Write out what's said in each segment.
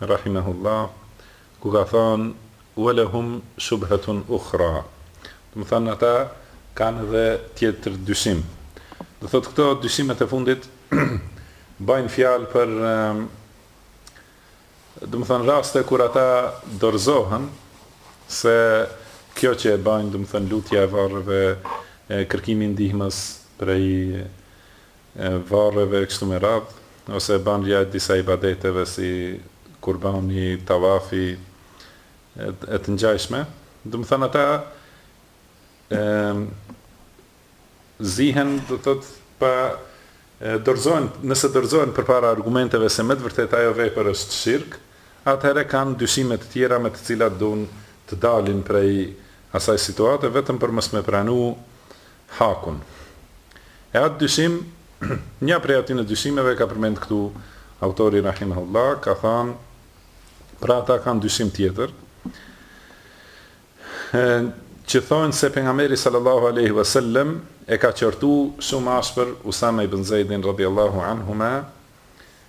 rahimahullah, ku ka thënë, Wa lahum shubhatun ukhra, domethënë ata kanë edhe tjetër dyshim. Do thotë këto dyshimet e fundit bajnë fjalë për domethënë raste kur ata dorëzohen se kjo që e bëjnë, domethënë lutja e varreve, kërkimi i ndihmës prej varreve e kështu me radhë, ose e banja e disa ibadeteve si kurbani, tavafi, e të ngjajshme, domethënë ata zihen, do të thotë, pa dorëzohen, nëse dorëzohen përpara argumenteve se me të vërtetë ajo vepër është shirk, atëherë kanë dyshime të tjera me të cilat duan të dalin prej asaj situate vetëm për mos me pranu Hakun. E atë dyshim, nja prej atyne dyshimeve e ka përmend këtu autori rahimahullah, ka thanë, pra ata kanë dyshim tjetër, që thonë se pejgamberi sallallahu alejhi ve sellem e ka qortu shumë ashpër Usame ibn Zeidin radiallahu anhuma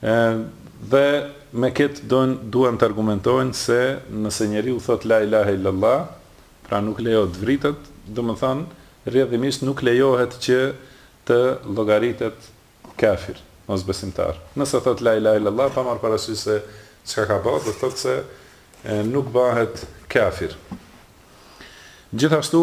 Dhe me ketë don duan të argumentojnë se nëse njeriu thotë la ilahe illallah, pra nuk lejohet të vritet, domethënë rrjedhimisht nuk lejohet që të llogaritet kafir, mosbesimtar. Nëse thotë la ilahe illallah pa marrë parasysh se çka ka bërë, do të thotë se nuk bëhet kafir. Gjithashtu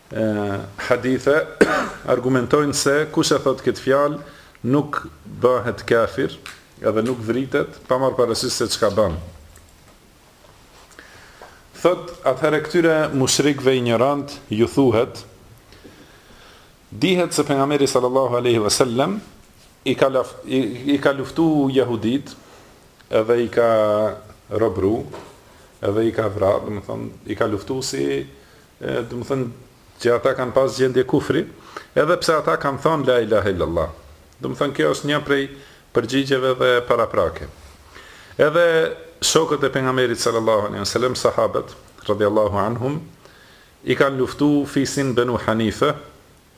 hadithe argumentojnë se kush e thotë këtë fjalë nuk bëhet kafir edhe nuk vritet pa marrë parasysh se çka bën. Thot atëherë këtyre mushrikëve injorant ju thuhet dihet se pejgamberi sallallahu alaihi wasallam i ka laf, i, i ka luftu jehudit edhe i ka robru edhe i ka vra, domethënë i ka luftu si domethënë që ata kanë pas gjendje kufri, edhe pse ata kanë thënë la ilahe illallah. Domethënë kjo është një prej përgjigjeve dhe paraprake. Edhe shokët e Pejgamberit sallallahu alejhi ve sellem, sahabët, radhiyallahu anhum, i kanë luftu fisin Benu Hanife,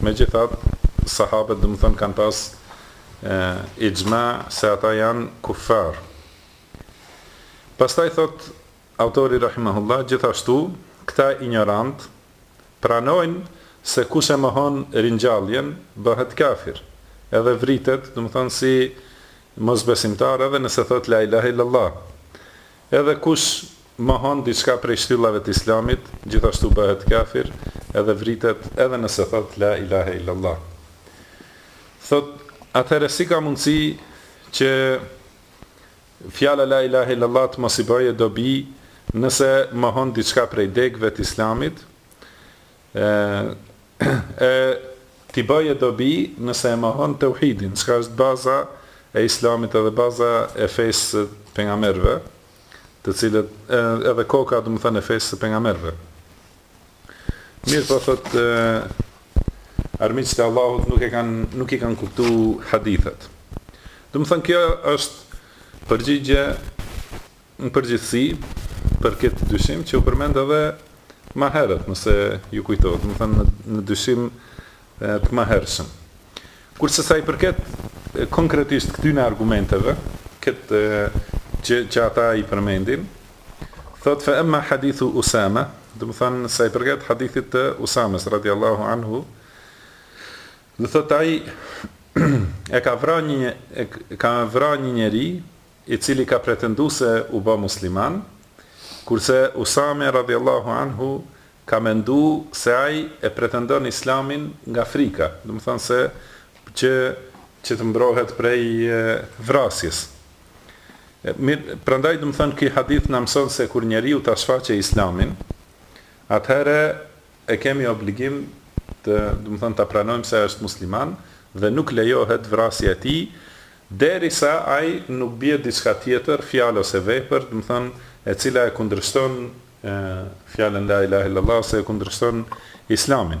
Megjithatë, sahabët domethënë kanë pas ixhma se ata janë kuffarë. Pastaj thotë autori rahimahullah, gjithashtu, këta injorantë pranojnë se kush e mohon ringjalljen bëhet kafir, edhe vritet, domethënë si mosbesimtar edhe nëse thotë la ilahe illallah. Edhe kush mohon diçka prej shtyllave të Islamit, gjithashtu bëhet kafir, edhe vritet, edhe nëse thotë La ilahe illallah. Thotë, Atëherë si ka mundësi që fjala La ilahe illallah të mos i bëjë dobi nëse mohon diçka prej degëve të Islamit? e ti bëje dobi nëse e mohon teuhidin çka është baza e islamit edhe baza e fesë së pejgamberëve të cilët edhe koka domethënë e fesë së pejgamberëve mirëpo thotë armiqtë e Allahut nuk e kanë nuk i kanë kuptu hadithet domethënë kjo është përgjigje Në përgjithësi, për këtë dyshim që u përmend edhe më herët, nëse ju kujtohet, domethënë në dyshim të mëhershëm. Kurse sa i përket konkretisht këtyre argumenteve, këta që ata i përmendin, thotë fe emma hadithu Usame, domethënë sa i përket hadithit të Usames radiallahu anhu, dhe thotë ai e ka vra një e ka vra një njeri i cili ka pretendu se u bë musliman, kurse Usame radiallahu anhu ka mendu se ai e pretendon Islamin nga frika, domethënë se që që të mbrohet prej vrasjes. Prandaj domethënë ky hadith na mëson se kur njeriu ta shfaqe Islamin, atëherë E kemi obligim të domethënë ta pranojmë se është musliman dhe nuk lejohet vrasja e tij derisa ai nuk bie diçka tjetër fjalë ose vepër domethënë e cila e kundërshton fjalën la ilahe illallah ose e kundërshton islamin.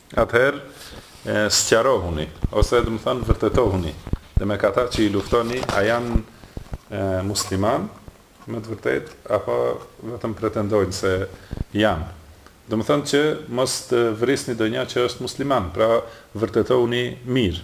Atëherë, sqarohuni, ose domethënë vërtetohuni, demek ata që i luftoni, a janë muslimanë me të vërtetë apo vetëm pretendojnë se janë? Domethënë që mos të vrisni ndonjë që është musliman, pra vërtetohuni mirë.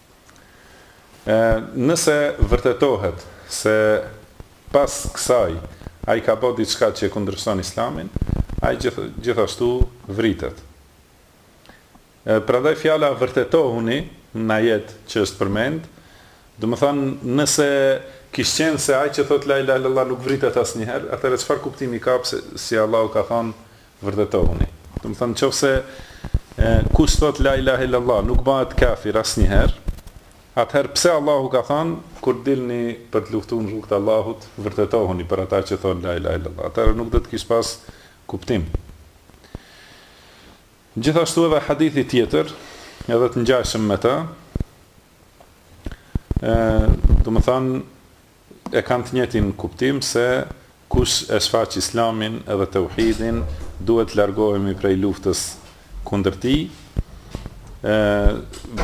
E nëse vërtetohet se pas kësaj ai ka ba diçka që e kundërshton Islamin, ai gjith gjithashtu vritet. E prandaj fjala vërtetohuni në ajet që është përmend, domethënë nëse kish qenë se ai që thotë la ilahe illallah nuk vritet asnjëherë, atëherë çfarë kuptimi ka pse si Allahu ka thënë Vërtetohuni. Domethënë nëse kush thot la ilahe illa Allah nuk bëhet kafir asnjëherë, atëherë pse Allahu ka thënë kur dilni për të luftu në rrugë të Allahut, vërtetohuni për ata që thonë la ilahe illa Allah. Atëherë nuk do të kish pas kuptim. Gjithashtu edhe hadithi tjetër, edhe të ngjashëm me të, ë, domethënë E kanë të njëjtin kuptim se kush e shfaq Islamin dhe Teuhidin duhet të largohemi prej luftës kundër tij,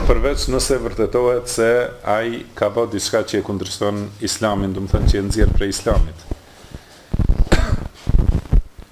përveç nëse vërtetohet se ai ka ba diçka që e kundërshton Islamin, domethonë që e nxjerr prej Islamit.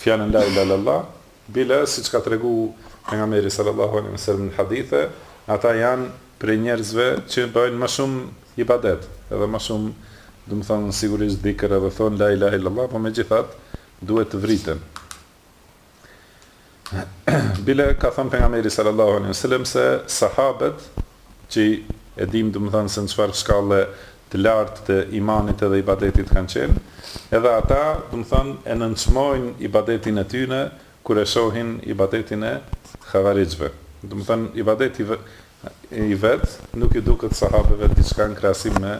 Fjalën la ilahe illallah, bile siç ka tregu Pejgamberi sallallahu alejhi ve selem në hadithe, ata janë prej njerëzve që bëjnë më shumë ibadet, edhe më shumë, domethënë, sigurisht dhikr edhe thonë la ilahe illallah, por megjithatë duhet të vriten. Bile ka thënë Pejgamberi sallallahu alejhi ve selem se sahabët që e dimë, domethënë, se në çfarë shkalle të lartë të imanit edhe ibadetit kanë qenë, edhe ata, domethonë, e nënçmojnë ibadetin e tyne kur e shohin ibadetin e Khavarixhëve. Domethonë, ibadeti i vet nuk i duket sahabeve diçka në krahasim me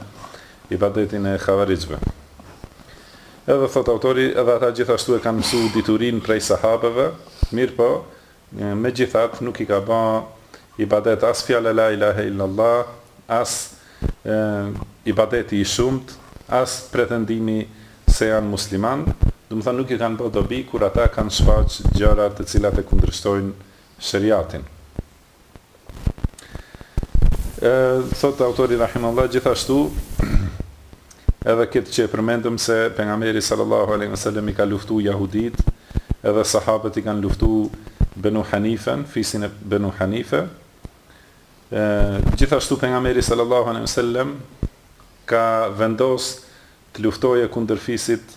ibadetin e Khavarixhëve. Edhe thotë autori, edhe ata gjithashtu e kanë mësu diturinë prej sahabeve, mirëpo Megjithatë nuk i ka ba ibadet as fjala la ilahe illallah, as ibadeti i shumtë, as pretendimi se janë muslimanë, domethënë nuk i kanë ba dobi kur ata kanë shfaq gjëra të cilat e kundërshtojnë sheriatin. E thot autori rahimullah gjithashtu edhe këtë që e përmendëm se pejgamberi sallallahu alaihi wasallam i ka luftu jahudit, edhe sahabët i kanë luftu Benu Hanifen, fisin e Benu Hanife. E gjithashtu pejgamberi sallallahu alaihi wasallam ka vendos të luftojë kundër fisit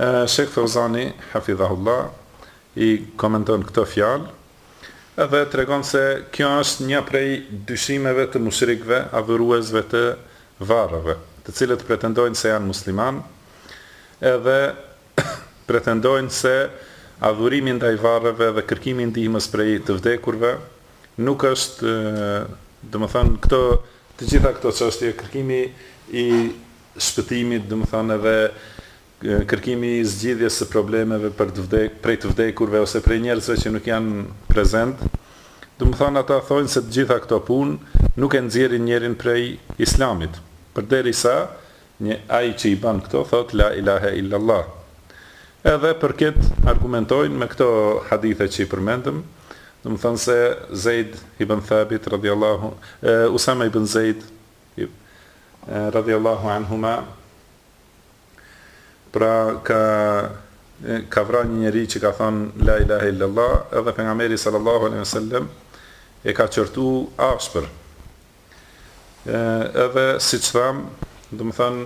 Shejh Feuzani, hafidhahullah, i komenton këto fjalë dhe tregon se kjo është një prej dyshimeve të mushrikëve, adhuruesve të varreve, të cilët pretendojnë se janë muslimanë edhe pretendojnë se adhurimi ndaj varreve dhe kërkimi i ndihmës prej të vdekurve nuk është, domethënë këto të gjitha këto çështje, kërkimi i shpëtimit, domethënë edhe kërkimi i zgjidhjes së problemeve për të vdek, prej të vdekurve ose prej njerëzve që nuk janë prezent. Domethënë ata thonë se të gjitha këto punë nuk e nxjerrin njeriun prej Islamit, përderisa një ai që i bën këto thotë la ilahe illallah. Edhe për këtë argumentojnë me këto hadithe që i përmendëm, domethënë se Zejd ibn Thabit radijallahu, Usame ibn Zejd, Ibn. Radhiyallahu anhuma, Pra ka ka vra një njeri që ka thënë la ilahe illallah, edhe pejgamberi sallallahu alaihi wasallam e ka qortu ashpër. Edhe siç tham, domethënë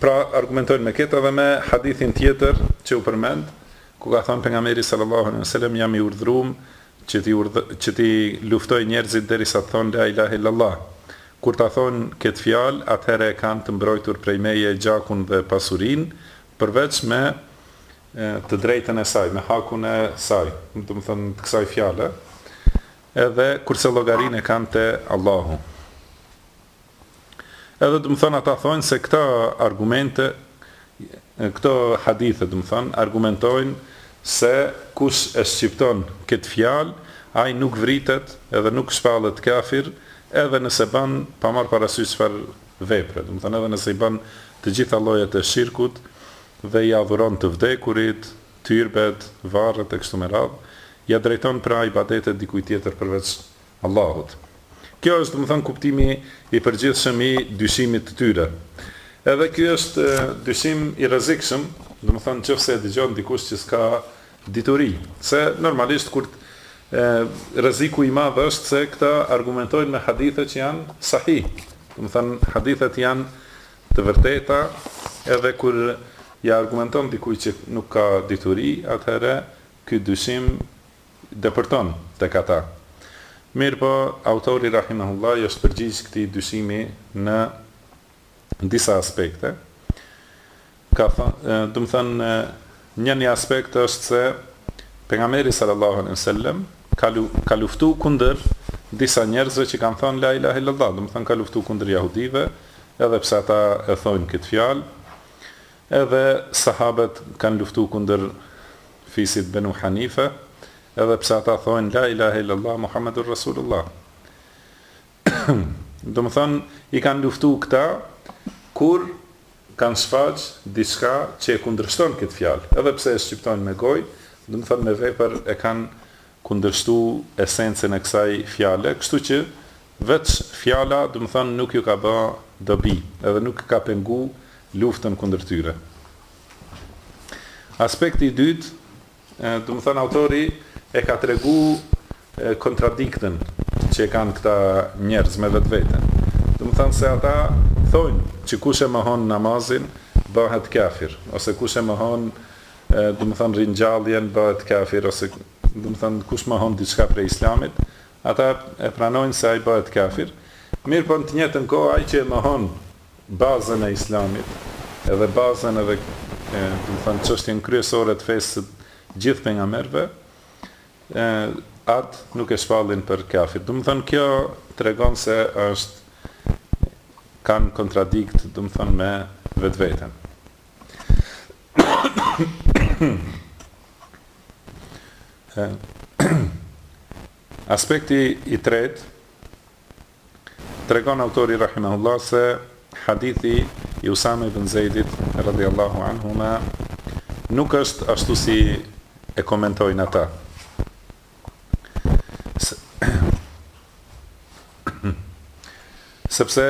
pra argumentojnë me këtë edhe me hadithin tjetër që u përmend, ku ka thënë pejgamberi sallallahu alaihi wasallam jam i urdhëruar që t'i urdh, që t'i luftoj njerëzit derisa të thonë la ilahe illallah. Kur ta thonë këtë fjalë, atëherë e kanë të mbrojtur prej meje gjakun dhe pasurinë, përveç me të drejtën e saj, me hakun e saj, domethënë të kësaj fjale, edhe kurse llogarinë e kanë te Allahu. Edhe domethënë ata thonë se këto argumente këto hadithe domethënë argumentojnë se kush e shqipton këtë fjalë ai nuk vritet edhe nuk shpallet kafir edhe nëse bën pa marrë parasysh çfarë vepre, domethënë edhe nëse i bën të gjitha llojet e shirkut dhe i adhuron të vdekurit, tyrbet, varret e kështu me radhë, ia drejton pra ibadetet dikujt tjetër përveç Allahut. Kjo është, domethënë, kuptimi i përgjithshëm i dyshimit të tyre. Edhe ky është dyshim i rrezikshëm, domethënë, nëse e dëgjon dikush që s'ka dituri. Se, normalisht, kur rreziku i madh është se këta argumentojnë me hadithe që janë sahih. Domethënë, hadithet janë të vërteta, edhe kur ia argumenton dikujt që nuk ka dituri, atëherë ky dyshim depërton tek ata. Mirëpo, autori rahimehullah i është përgjigj këtij dyshimi në disa aspekte. Ka thënë, domethënë, një një aspekt është se Pejgamberi sallallahu alejhi ve sellem ka ka luftuar kundër disa njerëzve që kanë thënë la ilahe illallah, domethënë ka luftuar kundër jehudive, edhe pse ata e thonë këtë fjalë. Edhe Sahabet kanë luftu kundër fisit Benu Hanife, edhe pse ata thojnë La ilahe illallah Muhammedun Rasulullah. Domethënë i kanë luftu këta kur kanë shfaq diçka që e kundërshton këtë fjalë, edhe pse e shqiptojnë me gojë, domethënë me vepër e kanë kundërshtu esencën e kësaj fjale, kështu që veç fjala domethënë nuk ju ka ba dobi edhe nuk e ka pengu luftën kundër tyre. Aspekti i dytë, domethënë autori e ka tregu kontradiktën që e kanë këta njerëz me vetveten, domethënë se ata thonë që kush e mohon namazin bëhet kafir, ose kush e mohon domethonë ringjalljen bëhet kafir ose domethonë kush mohon diçka prej Islamit, ata e pranojnë se ai bëhet kafir, mirëpo në të njëjtën kohë ai që e mohon bazën e Islamit, edhe bazën edhe domethonë çështjen kryesore të fesë së gjithë pejgamberëve, atë nuk e shpallin për kafir. Domethonë kjo tregon se është kanë kontradiktë, domethonë me vetveten. Aspekti i tretë tregon autori rahimahullah se hadithi i Usame ibn Zeidit radhiyallahu anhuma nuk është ashtu si e komentojnë ata. Sepse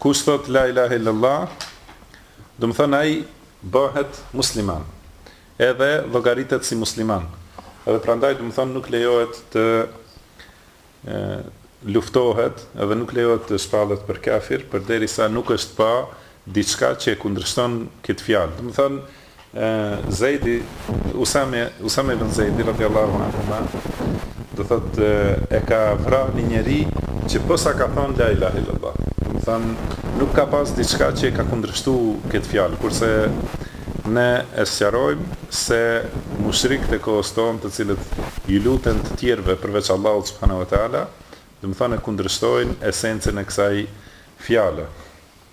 Kush thotë la ilahe illallah, domethonë ai bëhet musliman, edhe llogaritet si musliman, edhe prandaj domethonë nuk lejohet të e, luftohet edhe nuk lejohet të shpallet për kafir, përderisa nuk është pa diçka që e kundërshton këtë fjalë. Domethonë Zeidi, Usame, Usame ibn Zeidi, radijallahu anhuma, domethonë, e ka vra një njeri që posa ka thonë la ilahe illallah. Domethonë, nuk ka pas diçka që e ka kundërshtu këtë fjalë, kurse ne e sqarojmë se mushrikët e kohës tonë të cilët iu luten të tjerëve përveç Allahut subhanahu wa ta'ala, domethonë e kundërshtojnë esencën e kësaj fjale.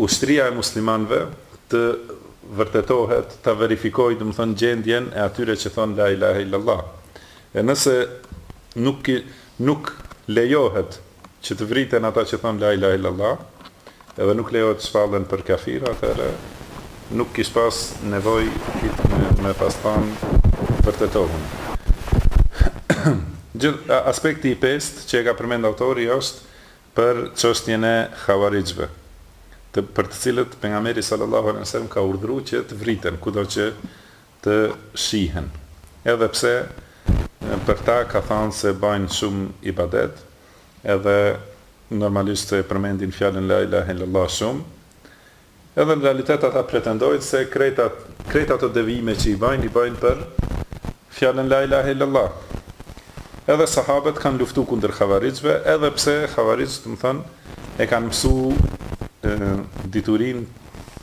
Ushtria e muslimanëve të vërtetohet, ta verifikojë domethonë gjendjen e atyre që thonë la ilahe illallah. E nëse nuk nuk lejohet që të vriten ata që thonë la ilahe illallah, edhe nuk lejohet të shpallen për kafirë, atëherë nuk kish pas nevojë hiç me me pas thanë vërtetohuni. Aspekti i pestë që e ka përmend autori është Për çështjen e havarixhve, të për të cilët Pejgamberi sallallahu alejhi ve sellem ka urdhru që të vriten kudo që të shihen, edhe pse për ta ka thanë se bajnë shumë ibadet, edhe normalisht se e përmendin fjalën La ilahe illallah shumë, Edhe në realitet ata pretendojnë se krejt krejt ato devijime që i bajnë i bajnë për fjalën la ilahe illallah. Edhe sahabët kanë luftu kundër havarixhve edhe pse havarixhët domethonë e kanë mësu diturinë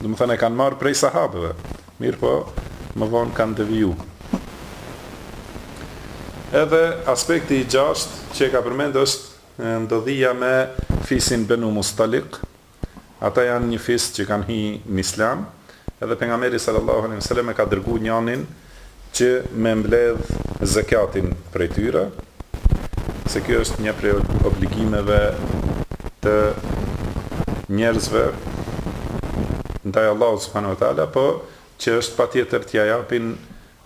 domethonë e kanë marrë prej sahabëve. Mirëpo, më vonë kanë deviju. Edhe aspekti i gjashtë që e ka përmend është ndodhia me fisin Benu Mustalik, Ata janë një fis që kanë hi n'Islam, edhe Pejgamberi sallallahu alejhi ve selem e ka dërgu njanin që me mbledh zekatin prej tyre, se kjo është një prej obligimeve të njerëzve ndaj Allahut subhane ve teala, po që është patjetër t'ia japin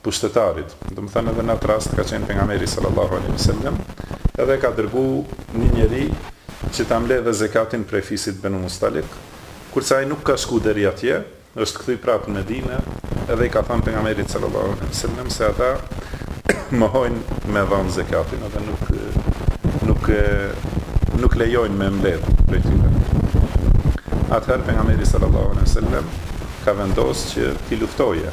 pushtetarit, domethënë edhe në atë rast ka qenë Pejgamberi sallallahu alejhi ve sellem, edhe e ka dërgu një njeri që ta mbledhe zekatin prej fisit Benu Mustalik, kurse ai nuk ka shku deri atje, është kthy prapë në Medinë edhe i ka thanë Pejgamberit sallallahu alejhi ve sellem se ata mohojnë me dhanë zekatin edhe nuk nuk nuk lejojnë me mbledh prej tyre. Atëherë Pejgamberi sallallahu alejhi ve sellem ka vendos që t'i luftoje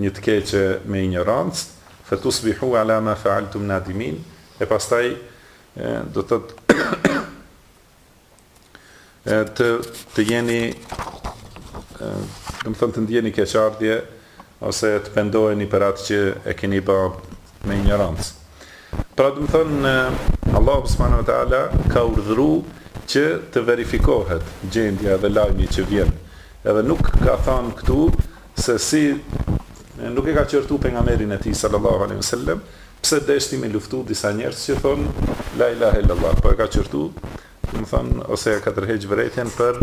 një të keqe me injorancë, fetusbihu ala ma faaltum nadimin, e pastaj do të të të jeni domethënë të ndjeni keqardhje ose të pendoheni për atë që e keni ba me injorancë. Pra domethënë Allahu subhanahu wa taala ka urdhëru që të verifikohet gjendja dhe lajmi që vjen. Edhe nuk ka thanë këtu se si nuk e ka qortu pejgamberin e tij sallallahu alaihi wasallam pse deshti me luftu disa njerëz që thon la ilaha illallah, po e ka qortu, domethënë ose e ka tërheq vërejtjen për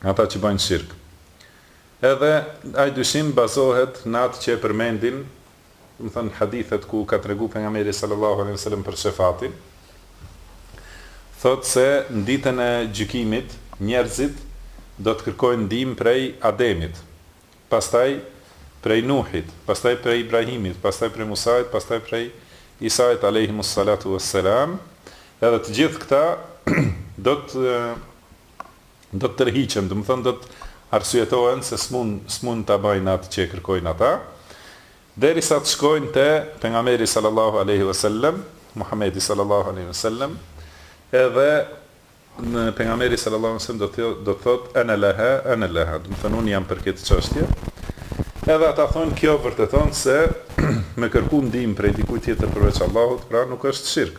Ata që bajnë shirk. Edhe ai dyshim bazohet në atë që e përmendin, domethënë hadithet ku ka tregu pejgamberi sallallahu alejhi ve selem për shefaatin, thotë se në ditën e gjykimit njerëzit do të kërkojnë ndihmë prej Ademit, pastaj prej Nuhit, pastaj prej Ibrahimit, pastaj prej Musait, pastaj prej Isait alejhimus salatu ves selam, edhe të gjithë këta do të Do të tërhiqen, domethënë do të arsyetohen se s'mund s'mund ta bajnë atë që e kërkojnë ata, derisa të shkojnë te Pejgamberi sallallahu alejhi ve sellem, Muhamedi sallallahu alejhi ve sellem, edhe Pejgamberi sallallahu alejhi ve sellem do të do të thotë ana laha ana laha, domethënë unë jam për këtë çështje, edhe ata thonë kjo vërteton se me kërku ndihmë prej dikujt tjetër përveç Allahut, pra nuk është shirk.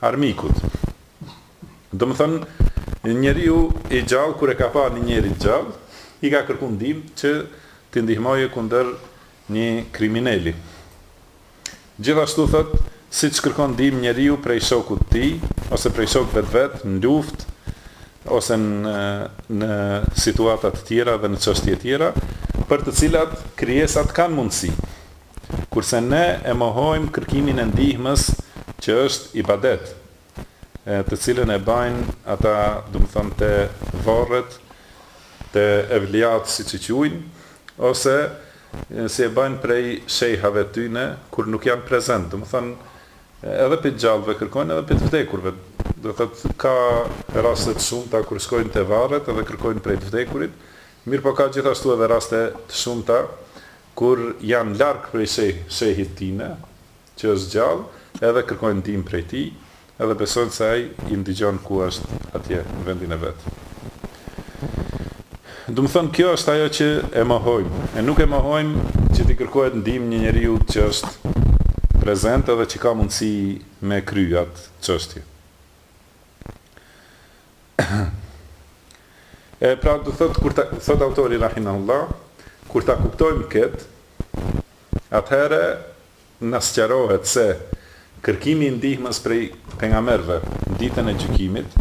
armikut. Domethënë, njeriu i gjallë kur e ka pa një njeri të gjallë, i ka kërku ndihmë që t'i ndihmojë kundër një krimineli. Gjithashtu thotë, siç kërkon ndihmë njeriu prej shokut të tij ose prej shokëve të vet në luftë ose në situata të tjera dhe në çështje tjera, për të cilat krijesat kanë mundësi. Kurse ne e mohojmë kërkimin e ndihmës që është ibadet, të cilën e bajnë ata, domethënte varret, te evlijatë siç i quajnë, ose si e bajnë prej shejhave tyne kur nuk janë prezent, domethënë edhe pej të gjallëve kërkojnë edhe pej të vdekurve, do thotë ka raste të shumta kur shkojnë te varret edhe kërkojnë prej të vdekurit, mirëpo ka gjithashtu edhe raste të shumta Kur janë larg prej shehit tyne, që është gjallë, edhe kërkojnë ndihmë prej tij, edhe besojnë se ai i ndigjon ku është atje në vendin e vet. Domethënë kjo është ajo që e mohojmë, e nuk e mohojmë që t'i kërkohet ndihmë një njeriu që është prezent edhe që ka mundësi me kry atë çështje. E pra do thot kur ta, thot autori rahimahullah, kur ta kuptojmë kët, atëherë na sqarohet se kërkimi i ndihmës prej pengamerëve në Ditën e Gjykimit,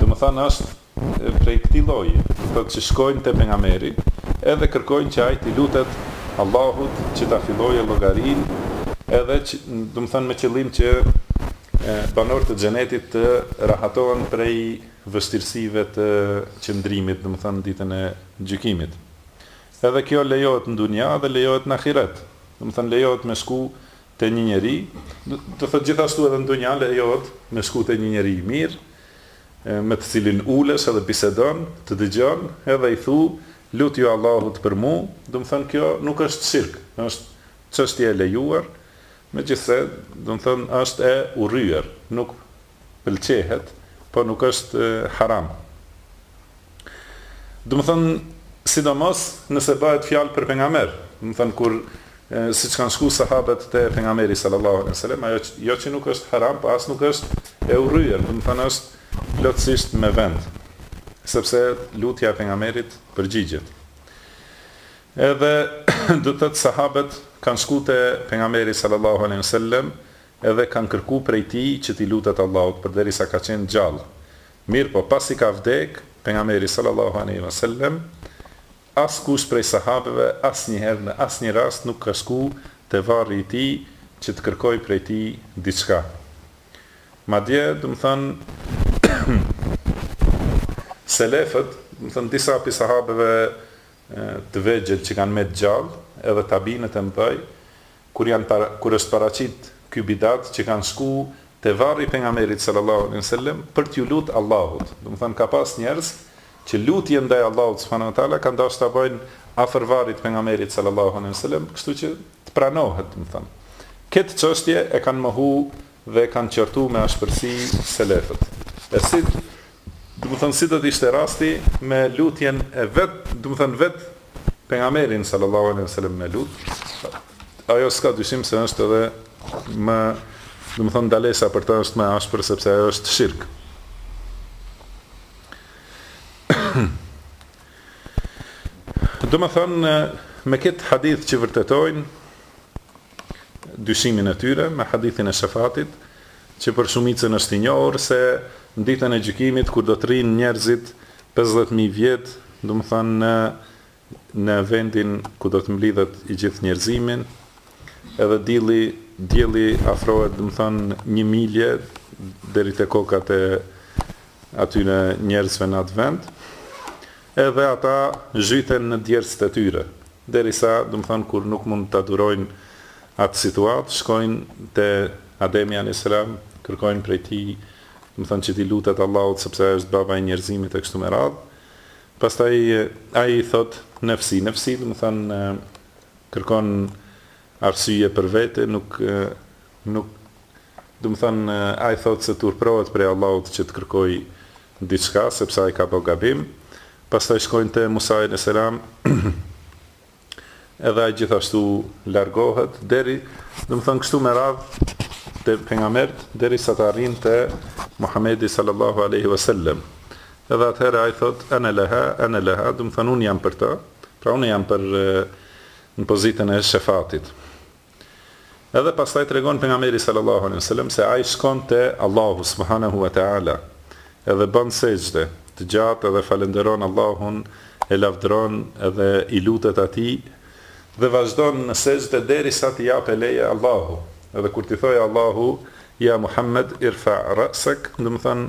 domethënë është prej këtij lloji, do thot që shkojnë te pengameri edhe kërkojnë që ai t'i lutet Allahut që ta fillojë llogarinë edhe që, domethënë me qëllim që Banorët e Xhenetit të rahatohen prej vështirësive të qëndrimit, domethënë në Ditën e Gjykimit. Edhe kjo lejohet në dunja dhe lejohet në Ahiret. Domethënë lejohet me shku te një njeri, do thotë gjithashtu edhe në dunja lejohet me shku te një njeri i mirë, me të cilin ulesh edhe bisedon, të dëgjon, edhe i thu, Lutju Allahut për mu, domethënë kjo nuk është shirk, është çështje e lejuar, Megjithëse, domethënë është e urryer, nuk pëlqehet, po nuk është haram. Domethënë, sidomos nëse bëhet fjalë për pengamer, domethënë kur siç kanë shku sahabet te pengameri sallallahu alejhi ve selem, ajo jo që nuk është haram, po as nuk është e urryer, domethënë është plotësisht me vend, sepse lutja e pengamerit përgjigjet. Edhe do të thotë sahabet kanë shku te pejgamberi sallallahu alejhi ve sellem edhe kanë kërku prej tij që t'i lutet Allahut përderisa ka qenë gjallë. Mirëpo pasi ka vdek pejgamberi sallallahu alejhi ve sellem askush prej sahabeve asnjëherë në asnjë rast nuk ka shku te varri i tij që të kërkojë prej tij diçka. Madje domethënë selefët, domethënë disa prej sahabeve të vegjël që kanë mbet gjallë edhe tabinët e mëdhej kur janë para kur është paraqit ky bidat që kanë shku te varri i pejgamberit sallallahu alejhi ve sellem për t'iu lut Allahut domethënë ka pas njerëz që lutjen ndaj Allahut subhanahu ve teala kanë dashtë ta bëjnë afër varrit të pejgamberit sallallahu alejhi ve sellem kështu që të pranohet domethënë këtë çështje e kanë mohu dhe kanë qortu me ashpërsi selefët e si Domethënë si do të ishte rasti me lutjen e vet, domethënë vet pejgamberin sallallahu alaihi wasallam me lut. Ajo s'ka dyshim se është edhe më domethënë ndalesa për të është më e ashpër sepse ajo është shirk. Domethënë me këtë hadith që vërtetojnë dyshimin e tyre me hadithin e shefatit, që për shumicën është i njohur, se në Ditën e Gjykimit, kur do të rrinë njerëzit pesëdhjetë mijë vjet, domethënë në në vendin ku do të mblidhet i gjithë njerëzimi, edhe dielli dielli afrohet, domethënë një milje deri te kokat e atyre njerëzve në atë vend, Edhe ata zhyten në djersët e tyre, derisa, domethënë, kur nuk mund ta durojnë atë situatë, shkojnë te Ademi alejhi selam, kërkojnë prej tij, domethënë, që t'i lutet Allahut sepse ai është baba i njerëzimit e kështu me radhë. Pastaj ai i thotë, Nefsi, nefsi, domethënë, kërkon arsye për vete, nuk Nuk, domethënë, ai thotë se turpërohet prej Allahut që të kërkojë diçka, sepse ai ka bërë gabim. Pastaj shkojnë te Musa alejhi selam, edhe ai gjithashtu largohet deri, domethënë, kështu me radhë te pejgambert derisa të arrijnë te Muhamedi sallallahu alejhi ve sellem. Edhe atëherë ai thotë ana laha ana laha, domethënë unë jam për të, pra unë jam për në pozitën e shefatit. Edhe pastaj tregon Pejgamberi sallallahu alejhi ve selem se ai shkon te Allahu subhanehu ve teala edhe bën sexhde të gjatë edhe falënderon Allahun, e lavdëron edhe i lutet Atij dhe vazhdon në sexhde derisa t'i japë leje Allahu, edhe kur t'i thojë Allahu, Ja Muhammed, irfa' ra'sak, domethënë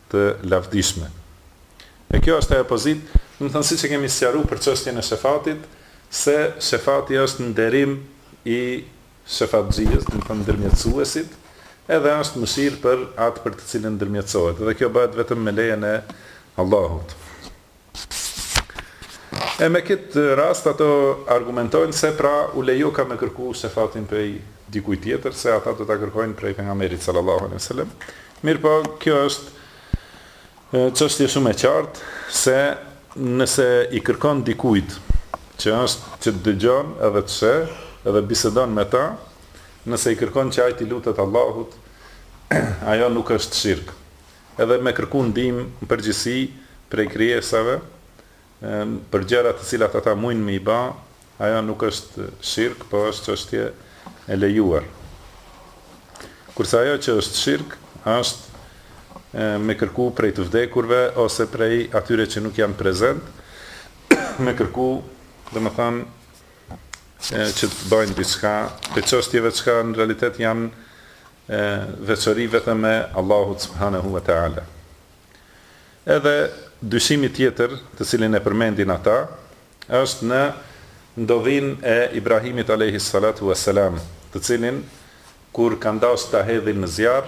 të lavdishme. E kjo është ajo pozitë, domethënë siç e kemi sqaru për çështjen e shefatit, se shefati është nderim i shefatxhiut, domethënë ndërmjetësuesit, edhe është mëshirë për atë për të cilin ndërmjetësohet, dhe kjo bëhet vetëm me lejen e Allahut. E me kit rast ata argumentojnë se pra u lejoka me kërku shefatin prej dikujt tjetër se ata do ta kërkojnë prej pejgamberit sallallahu alejhi ve selem mirëpo kjo është çështje shumë e qartë se nëse i kërkon dikujt që është që të dëgjon edhe të sheh edhe bisedon me ta nëse i kërkon që ai t'i lutet Allahut ajo nuk është shirk edhe me kërku ndihmë në përgjithësi prej krijesave për gjëra të cilat ata mujnë me i ba, ajo nuk është shirk, po është çështje e lejuar. Kurse ajo që është shirk është me kërku prej të vdekurve ose prej atyre që nuk janë prezent, me kërku, domethënë, që të bëjnë diçka, prej çështjeve çka në realitet janë veçori vetëm e Allahut subhanehu ve teala. Edhe dyshimi tjetër, të cilin e përmendin ata, është në ndodhinë e Ibrahimit alejhi salatu ve selam, të cilin kur kanë dashtë ta hedhin në zjarr,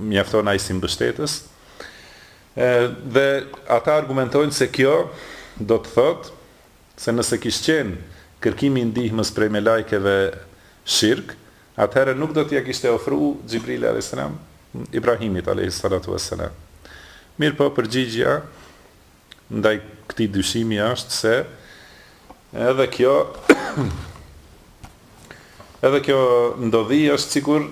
Mjafton ai si mbështetës. Dhe ata argumentojnë se kjo do të thotë se nëse kish qenë kërkimi i ndihmës prej melajkeve shirk, atëherë nuk do t'ia kishte ofru Xhibrili alejhis-selam Ibrahimit alejhis-salatu ves-selam. Mirëpo përgjigjja Ndaj këtij dyshimi është se edhe kjo edhe kjo ndodhi është sikur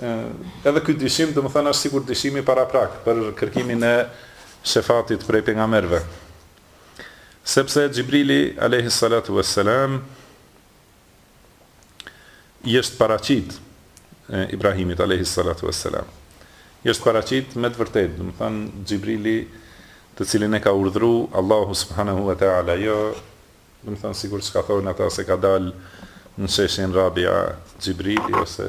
edhe ky dyshim, domethënë është sikur dyshimi paraprak për kërkimin e shefatit prej pejgamberëve. Sepse Xhibrili alayhi salatu wassalam i është paraqit Ibrahimit alejhi salatu ves selam. I është paraqit me të vërtetë, domethënë Xhibrili, të cilin e ka urdhëru Allahu subhanahu wa taala, jo domethënë sikur çka thonë ata se ka dalë në sheshin Rabia Xhibrili ose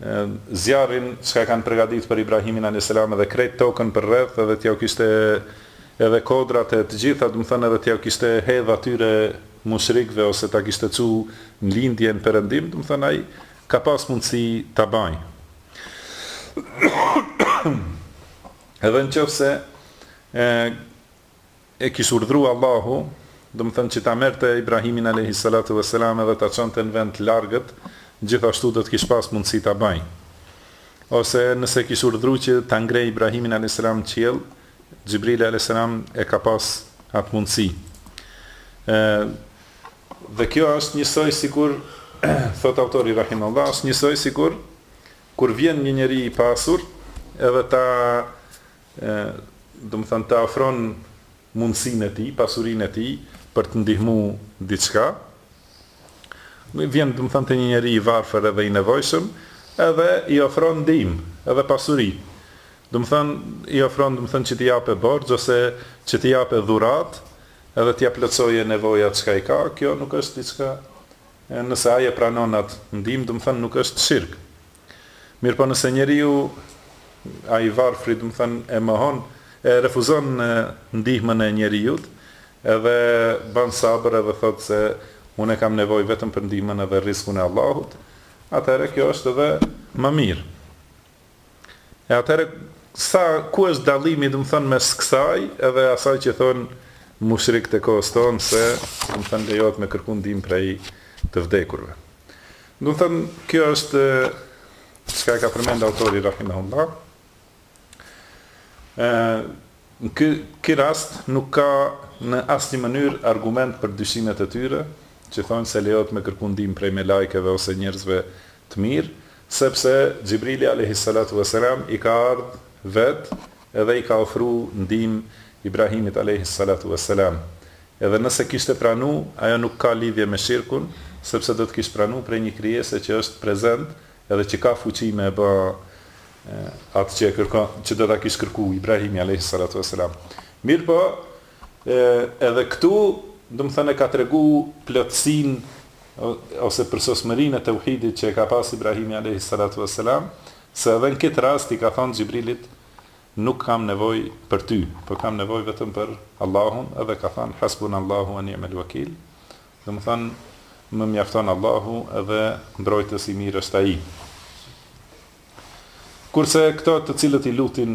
zjarrin çka e kanë pregaditë për Ibrahimin alejhi selam edhe krejt tokën përreth edhe t'jau kishte edhe kodrat e të gjitha domethënë edhe t'jau kishte hedh atyre mushrikëve ose ta kishte çu në lindje në perëndim domethënë ai ka pas mundësi ta bajë edhe në qoftë se E kish urdhëru Allahu, domethënë që ta merrte Ibrahimin alejhi salatu ve selam edhe ta çonte në vend të largët, gjithashtu do të kish pas mundësi ta bajë. Ose nëse e kishte urdhëruar që ta ngrejë Ibrahimin alejhi selam në qiell, Xhibrili alejhi selam e ka pas atë mundësi. Ë dhe kjo është njësoj sikur thotë autori rahimullah, është njësoj sikur kur vjen një njeri i pasur edhe ta domethënë ta ofron mundësinë e tij, pasurinë e tij për të ndihmu diçka, vjen domethënë te një njeri i varfër edhe i nevojshëm edhe i ofron ndihmë edhe pasuri, domethënë i ofron domethënë që t'i jape borxh ose që t'i jape dhuratë edhe t'ia plotësoje nevojat çka i ka, kjo nuk është diçka nëse ai e pranon atë ndihmë domethënë nuk është shirk. Mirëpo nëse njeriu ai i varfri, domethënë, e mohon, e refuzon ndihmën e njeriut, edhe ban sabër edhe thotë se unë kam nevojë vetëm për ndihmën edhe rrizkun e Allahut, atëherë kjo është edhe më mirë. E atëherë, sa, ku është dallimi, domethënë, mes kësaj edhe asaj që thonë mushrikët e kohës tonë se, domethënë, lejohet me kërku ndihmë prej të vdekurve. Domethënë, kjo është çka e ka përmend autori rahimehullah. Ë në kit rast nuk ka në asnjë mënyrë argument për dyshimet e tyre, që thonë se lejohet me kërku ndihmë prej melajkeve ose njerëzve të mirë, sepse Xhibrili alejhi salatu ve selam i ka ardh vetë Edhe i ka ofru ndihmë Ibrahimit alejhi salatu ve selam. Edhe nëse kishte pranu, ajo nuk ka lidhje me shirkun, sepse do ta kish pranu prej një krijese që është prezent edhe që ka fuqi me e ba atë që e kërkon, që do ta kish kërku Ibrahimi alejhi salatu ve selam. Mirëpo, edhe këtu, domethënë e ka tregu plotësinë ose përsosmërinë e teuhidit që e ka pas Ibrahimi alejhi salatu ve selam, Se edhe në këtë rast i ka thënë Xhibrilit nuk kam nevojë për ty, por kam nevojë vetëm për Allahun edhe ka thënë Hasbunallahu wa ni'mel wakil, domethënë më mjafton Allahu edhe mbrojtës i mirë është ai. Kurse këta të cilët i lutin,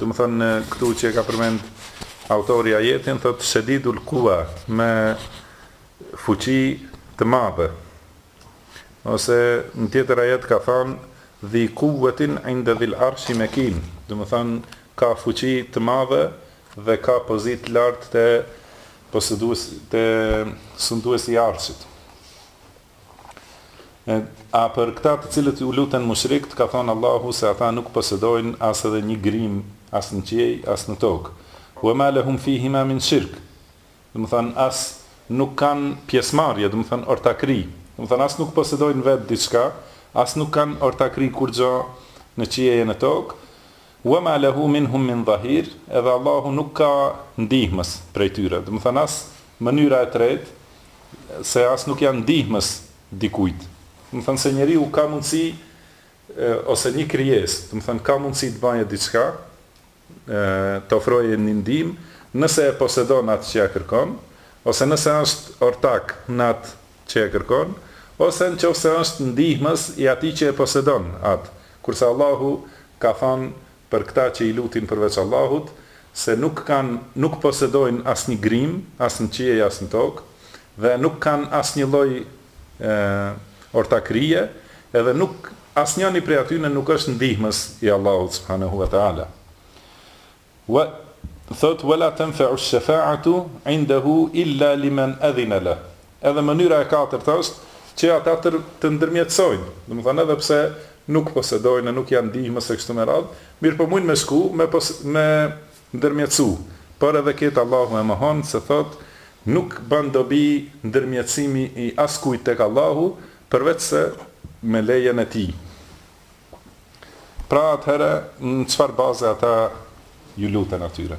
Domethënë këtu që e ka përmend autori ajetin thotë shadidul quwa me fuqi të madhe. Ose në tjetër ajet ka thënë dhi kuwatin inda dhil arshi makin. Domethënë ka fuqi të madhe dhe ka pozitë të lartë te posedues te sunduesi i arshit. A për këta të cilët u luten mushrikët ka thënë Allahu se ata nuk posedojnë as edhe një grimë as në qiej as në tokë, wa ma lahum fihima min shirk, domethënë as nuk kanë pjesëmarrje, domethënë ortakëri, domethënë as nuk posedojnë vetë diçka, as nuk kanë ortakëri kurrgjo në qiej e në tokë, wa ma lehu minhum min dhahir, edhe Allahu nuk ka ndihmës prej tyre, domethënë as mënyra e tretë se as nuk janë ndihmës dikujt. Domethënë se njeriu ka mundësi ose një krijesë, domethënë ka mundësi të bëjë diçka, të ofrojë një ndihmë, nëse e posedon atë që ja kërkon, ose nëse është ortak në atë që e kërkon, ose në qoftë se është ndihmës i atij që e posedon atë, kurse Allahu ka thënë për këta që i lutin përveç Allahut, se nuk kanë, nuk posedojnë asnjë grimë, as në qiej as në tokë, dhe nuk kanë asnjë lloj ortakërie, edhe nuk, asnjani prej atyne nuk është ndihmës i Allahut subhanehu ve teala. Wa, thotë, Wala tenfe'u shefa'atu indehu illa limen edhine leh. Edhe mënyra e katërt është që ata të të ndërmjetësojnë, domethënë edhe pse nuk posedojnë e nuk janë ndihmës e kështu me radhë, mirëpo mujnë me shku me, me ndërmjetësu, por edhe ketë Allahu e mohon se thotë, Nuk bën dobi ndërmjetësimi i askujt tek Allahu përveçse me lejen e Tij. Pra atëherë në çfarë baze ata ju luten atyre?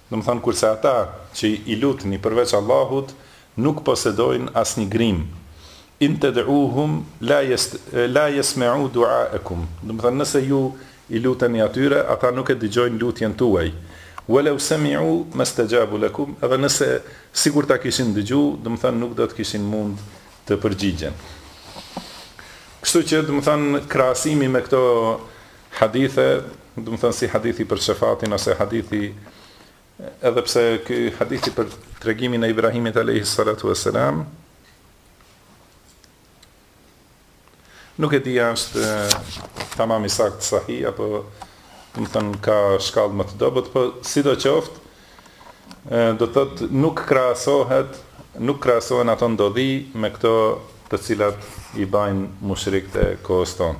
Domethënë kurse ata që i lutni përveç Allahut nuk posedojnë asnjë grimë, in ted'uhum la jes la jesme'u du'a'ekum, domethënë nëse ju i luteni atyre ata nuk e dëgjojnë lutjen tuaj, welew semi'u mestexhabu lekum, edhe nëse sikur ta kishin dëgju, domethënë nuk do të kishin mund të përgjigjen. Kështu që domethënë krahasimi me këto Hadithe, domethënë si hadithi për shefatin ose hadithi edhe pse ky hadithi për tregimin e Ibrahimit alayhi salatu wassalam nuk e di a është tamam i saktë sahih apo domethënë ka shkallë më të dobët, po sidoqoftë do të thotë nuk krahasohet nuk krahasohen ato ndodhi me këto të cilat i bajnë mushrikët e kohës tonë.